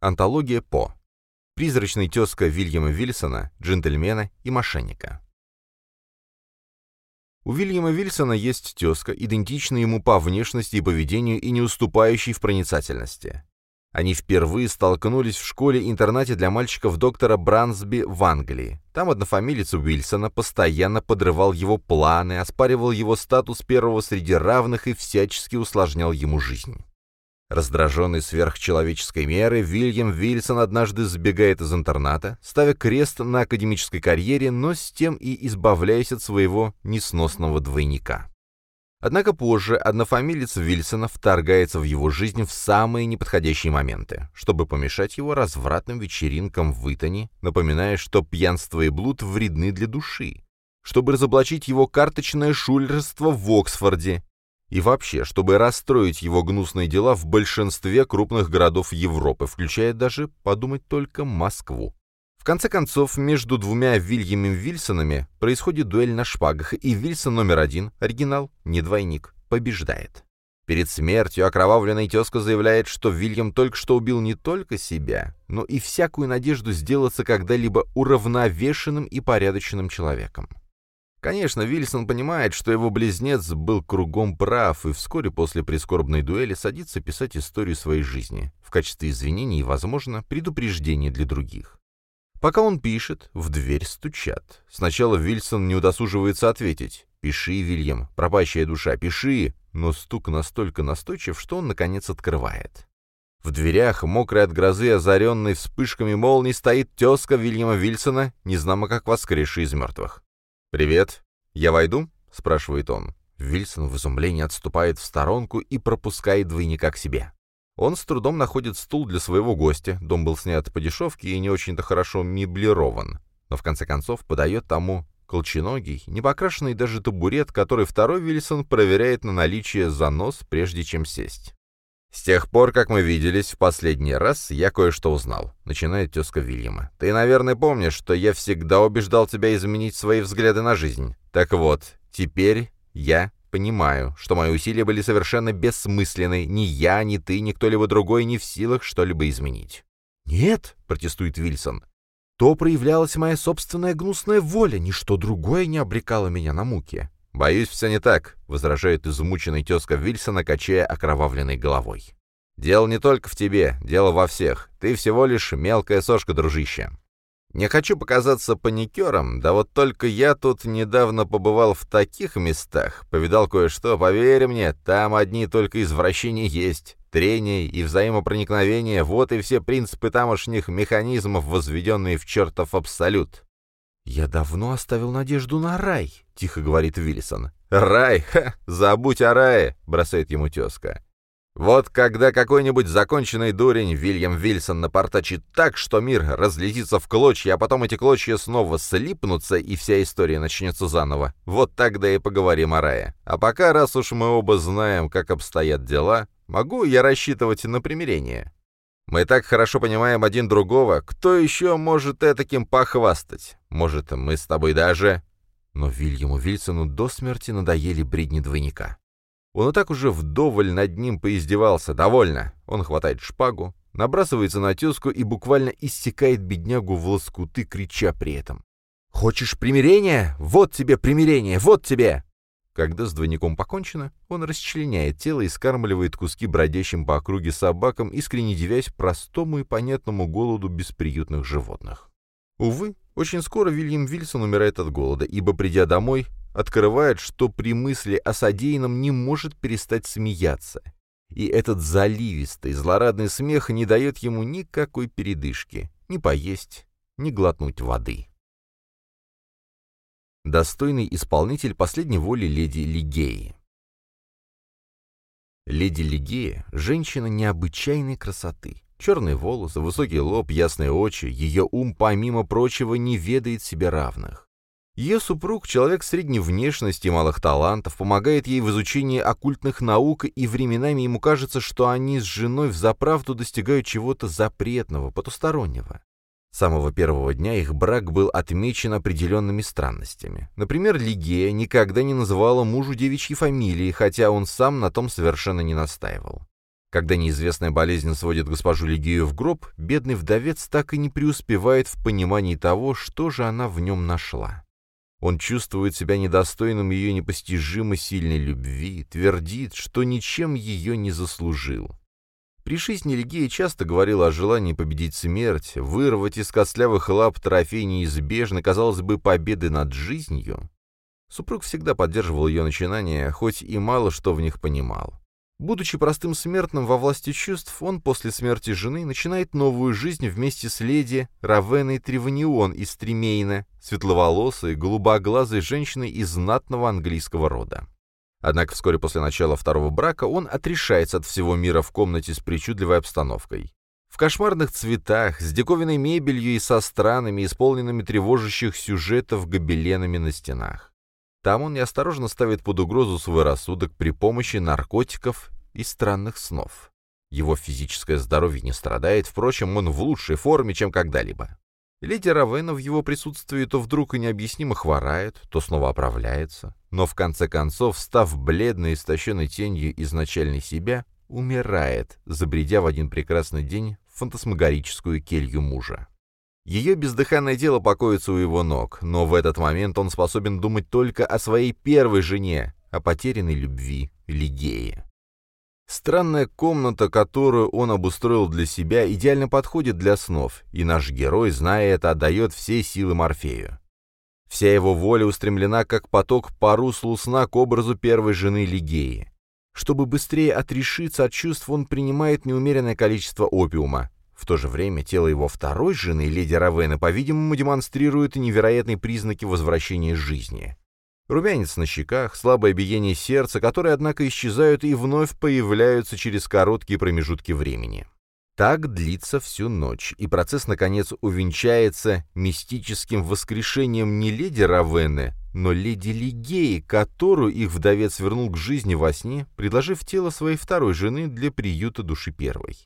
Антология По. Призрачный тезка Вильяма Вильсона, джентльмена и мошенника. У Вильяма Вильсона есть тезка, идентичная ему по внешности и поведению и не уступающей в проницательности. Они впервые столкнулись в школе-интернате для мальчиков доктора Брансби в Англии. Там однофамилец Уильсона постоянно подрывал его планы, оспаривал его статус первого среди равных и всячески усложнял ему жизнь. Раздраженный сверхчеловеческой меры, Вильям Вильсон однажды сбегает из интерната, ставя крест на академической карьере, но с тем и избавляясь от своего несносного двойника. Однако позже однофамилец Вильсона вторгается в его жизнь в самые неподходящие моменты, чтобы помешать его развратным вечеринкам в Итоне, напоминая, что пьянство и блуд вредны для души, чтобы разоблачить его карточное шулерство в Оксфорде и вообще, чтобы расстроить его гнусные дела в большинстве крупных городов Европы, включая даже, подумать только, Москву. В конце концов, между двумя Вильямами Вильсонами происходит дуэль на шпагах, и Вильсон номер один, оригинал, не двойник, побеждает. Перед смертью окровавленная тезка заявляет, что Вильям только что убил не только себя, но и всякую надежду сделаться когда-либо уравновешенным и порядочным человеком. Конечно, Вильсон понимает, что его близнец был кругом прав, и вскоре после прискорбной дуэли садится писать историю своей жизни, в качестве извинений и, возможно, предупреждения для других. Пока он пишет, в дверь стучат. Сначала Вильсон не удосуживается ответить. «Пиши, Вильям, пропащая душа, пиши!» Но стук настолько настойчив, что он, наконец, открывает. В дверях, мокрый от грозы, озаренный вспышками молний, стоит тезка Вильяма Вильсона, незнамо как воскресший из мертвых. «Привет. Я войду?» — спрашивает он. Вильсон в изумлении отступает в сторонку и пропускает двойника к себе. Он с трудом находит стул для своего гостя, дом был снят по дешевке и не очень-то хорошо меблирован, но в конце концов подает тому колченогий, непокрашенный даже табурет, который второй Вильсон проверяет на наличие занос, прежде чем сесть. «С тех пор, как мы виделись в последний раз, я кое-что узнал», — начинает тезка Вильяма. «Ты, наверное, помнишь, что я всегда убеждал тебя изменить свои взгляды на жизнь. Так вот, теперь я понимаю, что мои усилия были совершенно бессмысленны. Ни я, ни ты, ни кто-либо другой не в силах что-либо изменить». «Нет», — протестует Вильсон, — «то проявлялась моя собственная гнусная воля, ничто другое не обрекало меня на муки. «Боюсь, все не так», — возражает измученный тезка Вильсона, качая окровавленной головой. «Дело не только в тебе, дело во всех. Ты всего лишь мелкая сошка, дружище. Не хочу показаться паникером, да вот только я тут недавно побывал в таких местах, повидал кое-что, поверь мне, там одни только извращения есть, трение и взаимопроникновение, вот и все принципы тамошних механизмов, возведенные в чертов абсолют. «Я давно оставил надежду на рай», — тихо говорит Виллисон. «Рай? Ха! Забудь о рае!» — бросает ему тезка. «Вот когда какой-нибудь законченный дурень Вильям Вильсон напортачит так, что мир разлетится в клочья, а потом эти клочья снова слипнутся, и вся история начнется заново, вот тогда и поговорим о рае. А пока, раз уж мы оба знаем, как обстоят дела, могу я рассчитывать на примирение?» Мы так хорошо понимаем один другого, кто еще может этаким похвастать? Может, мы с тобой даже...» Но Вильяму Вильсону до смерти надоели бредни двойника. Он и так уже вдоволь над ним поиздевался. Довольно. Он хватает шпагу, набрасывается на тезку и буквально иссекает беднягу в лоскуты, крича при этом. «Хочешь примирения? Вот тебе примирение! Вот тебе!» Когда с двойником покончено, он расчленяет тело и скармливает куски бродящим по округе собакам, искренне девясь простому и понятному голоду бесприютных животных. Увы, очень скоро Вильям Вильсон умирает от голода, ибо, придя домой, открывает, что при мысли о содеянном не может перестать смеяться. И этот заливистый, злорадный смех не дает ему никакой передышки, ни поесть, ни глотнуть воды достойный исполнитель последней воли леди Лигеи. Леди Лигея — женщина необычайной красоты. Черные волосы, высокий лоб, ясные очи, ее ум, помимо прочего, не ведает себе равных. Ее супруг, человек средней внешности и малых талантов, помогает ей в изучении оккультных наук, и временами ему кажется, что они с женой взаправду достигают чего-то запретного, потустороннего. С самого первого дня их брак был отмечен определенными странностями. Например, Лигея никогда не называла мужу девичьей фамилии, хотя он сам на том совершенно не настаивал. Когда неизвестная болезнь сводит госпожу Лигию в гроб, бедный вдовец так и не преуспевает в понимании того, что же она в нем нашла. Он чувствует себя недостойным ее непостижимо сильной любви, твердит, что ничем ее не заслужил. При жизни Лигия часто говорила о желании победить смерть, вырвать из костлявых лап трофей неизбежно, казалось бы, победы над жизнью. Супруг всегда поддерживал ее начинания, хоть и мало что в них понимал. Будучи простым смертным во власти чувств, он после смерти жены начинает новую жизнь вместе с леди Равеной Треванион из Тремейна, светловолосой, голубоглазой женщиной из знатного английского рода. Однако вскоре после начала второго брака он отрешается от всего мира в комнате с причудливой обстановкой. В кошмарных цветах, с диковинной мебелью и со странами, исполненными тревожащих сюжетов гобеленами на стенах. Там он неосторожно ставит под угрозу свой рассудок при помощи наркотиков и странных снов. Его физическое здоровье не страдает, впрочем, он в лучшей форме, чем когда-либо. Леди Равена в его присутствии то вдруг и необъяснимо хворает, то снова оправляется, но в конце концов, став бледной, истощенной тенью изначальной себя, умирает, забредя в один прекрасный день в фантасмагорическую келью мужа. Ее бездыханное тело покоится у его ног, но в этот момент он способен думать только о своей первой жене, о потерянной любви Лигее. Странная комната, которую он обустроил для себя, идеально подходит для снов, и наш герой, зная это, отдает все силы Морфею. Вся его воля устремлена, как поток по руслу сна к образу первой жены Лигеи. Чтобы быстрее отрешиться от чувств, он принимает неумеренное количество опиума, в то же время тело его второй жены, леди Равена, по-видимому, демонстрирует невероятные признаки возвращения жизни. Румянец на щеках, слабое биение сердца, которые, однако, исчезают и вновь появляются через короткие промежутки времени. Так длится всю ночь, и процесс, наконец, увенчается мистическим воскрешением не леди Равены, но леди Лигеи, которую их вдовец вернул к жизни во сне, предложив тело своей второй жены для приюта души первой.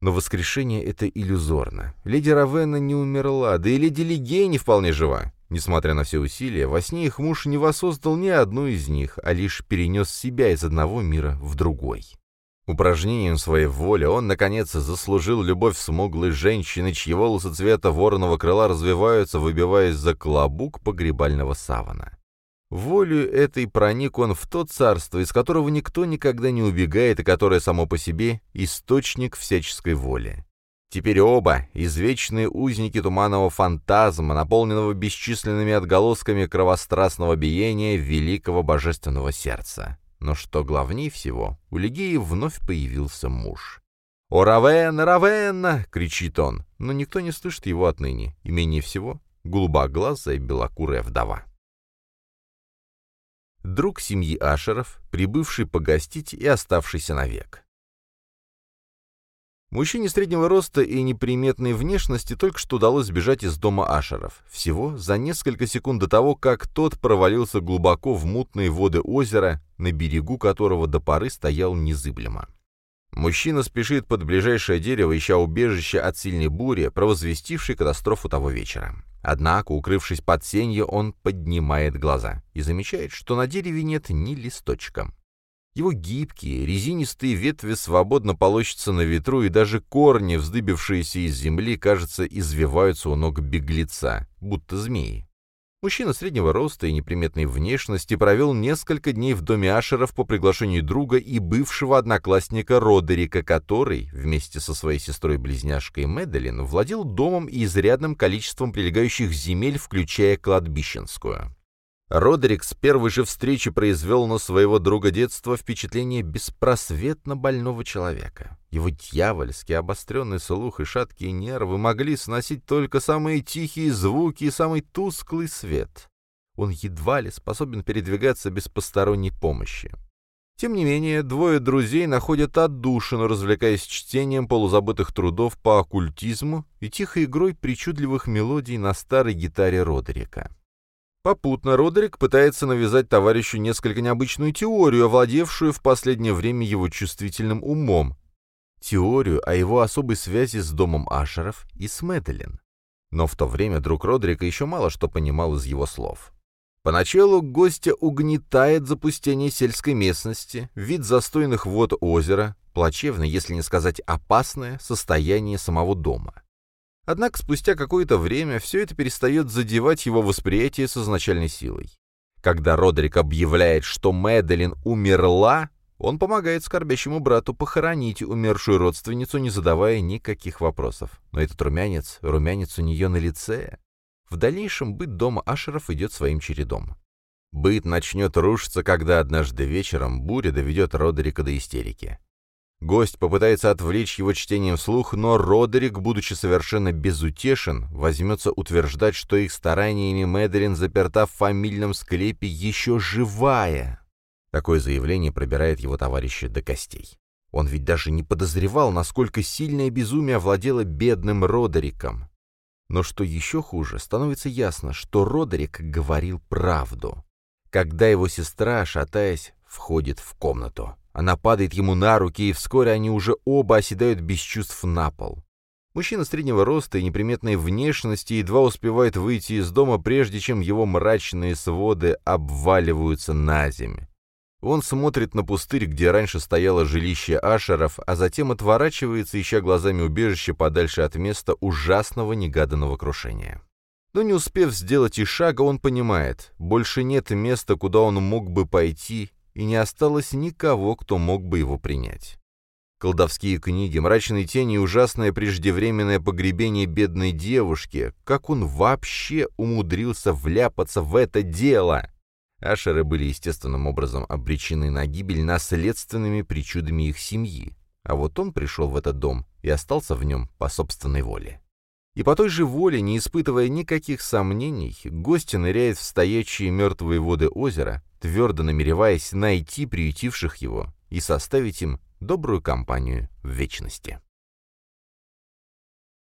Но воскрешение это иллюзорно. Леди Равенна не умерла, да и леди Лигей не вполне жива. Несмотря на все усилия, во сне их муж не воссоздал ни одну из них, а лишь перенес себя из одного мира в другой. Упражнением своей воли он, наконец, заслужил любовь смуглой женщины, чьи волосы цвета вороного крыла развиваются, выбиваясь за клобук погребального савана. Волю этой проник он в то царство, из которого никто никогда не убегает и которое само по себе — источник всяческой воли. Теперь оба — извечные узники туманного фантазма, наполненного бесчисленными отголосками кровострастного биения великого божественного сердца. Но что главней всего, у Лигеи вновь появился муж. «О, Равенна, Равенна!» — кричит он, но никто не слышит его отныне, и менее всего — голубоглазая белокурая вдова друг семьи Ашеров, прибывший погостить и оставшийся навек. Мужчине среднего роста и неприметной внешности только что удалось сбежать из дома Ашеров, всего за несколько секунд до того, как тот провалился глубоко в мутные воды озера, на берегу которого до поры стоял незыблемо. Мужчина спешит под ближайшее дерево, ища убежище от сильной бури, провозвестившей катастрофу того вечера. Однако, укрывшись под сенью, он поднимает глаза и замечает, что на дереве нет ни листочка. Его гибкие, резинистые ветви свободно полощутся на ветру, и даже корни, вздыбившиеся из земли, кажется, извиваются у ног беглеца, будто змеи. Мужчина среднего роста и неприметной внешности провел несколько дней в доме Ашеров по приглашению друга и бывшего одноклассника Родерика, который, вместе со своей сестрой-близняшкой Медлин, владел домом и изрядным количеством прилегающих земель, включая кладбищенскую. Родерик с первой же встречи произвел на своего друга детства впечатление беспросветно больного человека. Его дьявольски обостренный слух и шаткие нервы могли сносить только самые тихие звуки и самый тусклый свет. Он едва ли способен передвигаться без посторонней помощи. Тем не менее, двое друзей находят отдушину, развлекаясь чтением полузабытых трудов по оккультизму и тихой игрой причудливых мелодий на старой гитаре Родерика. Попутно Родерик пытается навязать товарищу несколько необычную теорию, овладевшую в последнее время его чувствительным умом. Теорию о его особой связи с домом Ашеров и с Мэделин. Но в то время друг Родрика еще мало что понимал из его слов. Поначалу гостя угнетает запустение сельской местности, вид застойных вод озера, плачевное, если не сказать опасное, состояние самого дома. Однако спустя какое-то время все это перестает задевать его восприятие с изначальной силой. Когда Родерик объявляет, что Мэдалин умерла, он помогает скорбящему брату похоронить умершую родственницу, не задавая никаких вопросов. Но этот румянец, румянец у нее на лице. В дальнейшем быт дома Ашеров идет своим чередом. Быт начнет рушиться, когда однажды вечером буря доведет Родерика до истерики. Гость попытается отвлечь его чтением вслух, но Родерик, будучи совершенно безутешен, возьмется утверждать, что их стараниями Мэдалин заперта в фамильном склепе еще живая. Такое заявление пробирает его товарища до костей. Он ведь даже не подозревал, насколько сильное безумие овладело бедным Родериком. Но что еще хуже, становится ясно, что Родерик говорил правду. Когда его сестра, шатаясь, входит в комнату. Она падает ему на руки, и вскоре они уже оба оседают без чувств на пол. Мужчина среднего роста и неприметной внешности едва успевает выйти из дома, прежде чем его мрачные своды обваливаются на землю. Он смотрит на пустырь, где раньше стояло жилище Ашеров, а затем отворачивается, ища глазами убежище подальше от места ужасного негаданного крушения. Но не успев сделать и шага, он понимает, больше нет места, куда он мог бы пойти, и не осталось никого, кто мог бы его принять. Колдовские книги, мрачные тени и ужасное преждевременное погребение бедной девушки. Как он вообще умудрился вляпаться в это дело? Ашеры были естественным образом обречены на гибель наследственными причудами их семьи, а вот он пришел в этот дом и остался в нем по собственной воле. И по той же воле, не испытывая никаких сомнений, гость ныряет в стоячие мертвые воды озера, твердо намереваясь найти приютивших его и составить им добрую компанию в вечности.